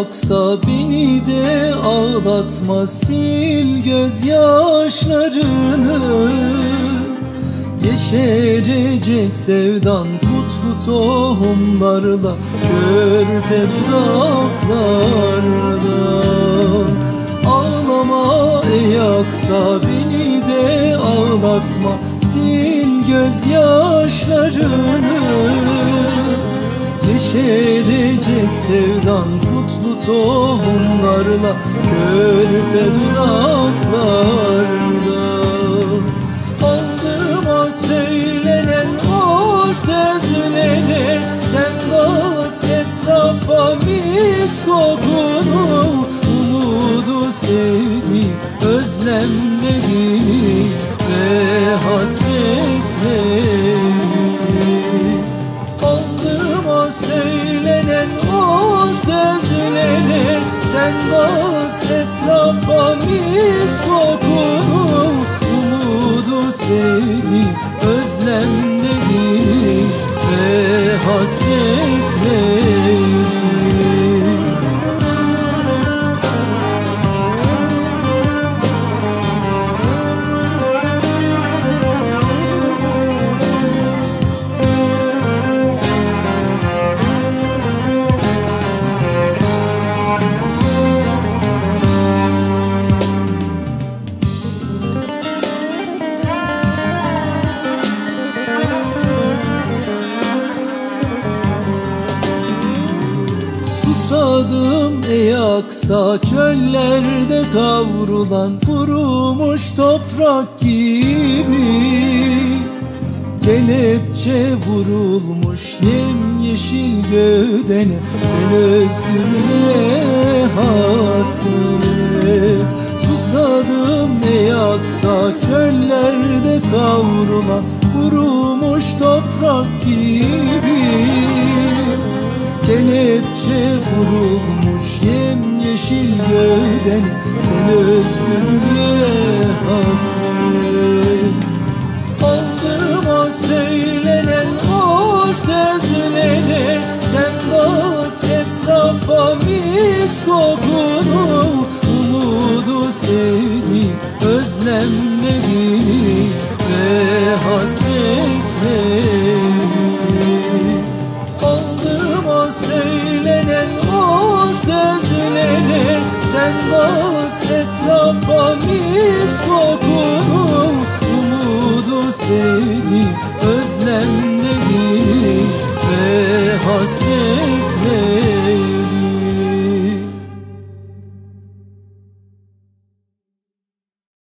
aksa beni de ağlatma sil gözyaşlarını. Yeşerecek sevdan kutlu tohumlarla Körpe dudaklarda Ağlama ey aksa beni de ağlatma Sil gözyaşlarını Yeşerecek sevdan kutlu tohumlarla Körpe dudaklarda Aldırma söylenen o sözleri Sen dağıt etrafa mis kokunu. Umudu sevgi özlemlerini ve hasretleri Dağıt etrafa mis kokunu Umudu sevgi özlemlerini ve hasretleri Susadım ey aksa çöllerde kavrulan kurumuş toprak gibi. Kelepçe vurulmuş yemyeşil gövdene Sen özgürlüğe hasret. Susadım ey aksa çöllerde kavrulan kurumuş toprak gibi Kelepçe vurulmuş yemyeşil gövdene Sen özgürlüğe hasret. Aldırma söylenen o sözleri Sen dağıt etrafa mis kokunu. Umudu sevgi özlemlerini ve hasretleri Dağıt etrafa mis kokunu. Umudu sevgi özlemlerini ve hasretleri